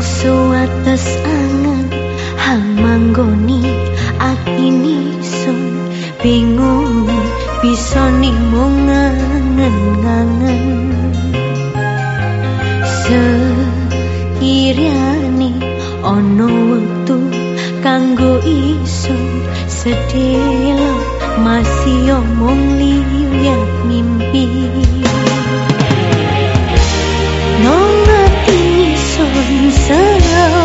sewates angen hang manggoni atini sun bingung bisa nimung ngangen-ngangen sekirani ono wektu kanggo iso sedelo masih omong liat mimpi isun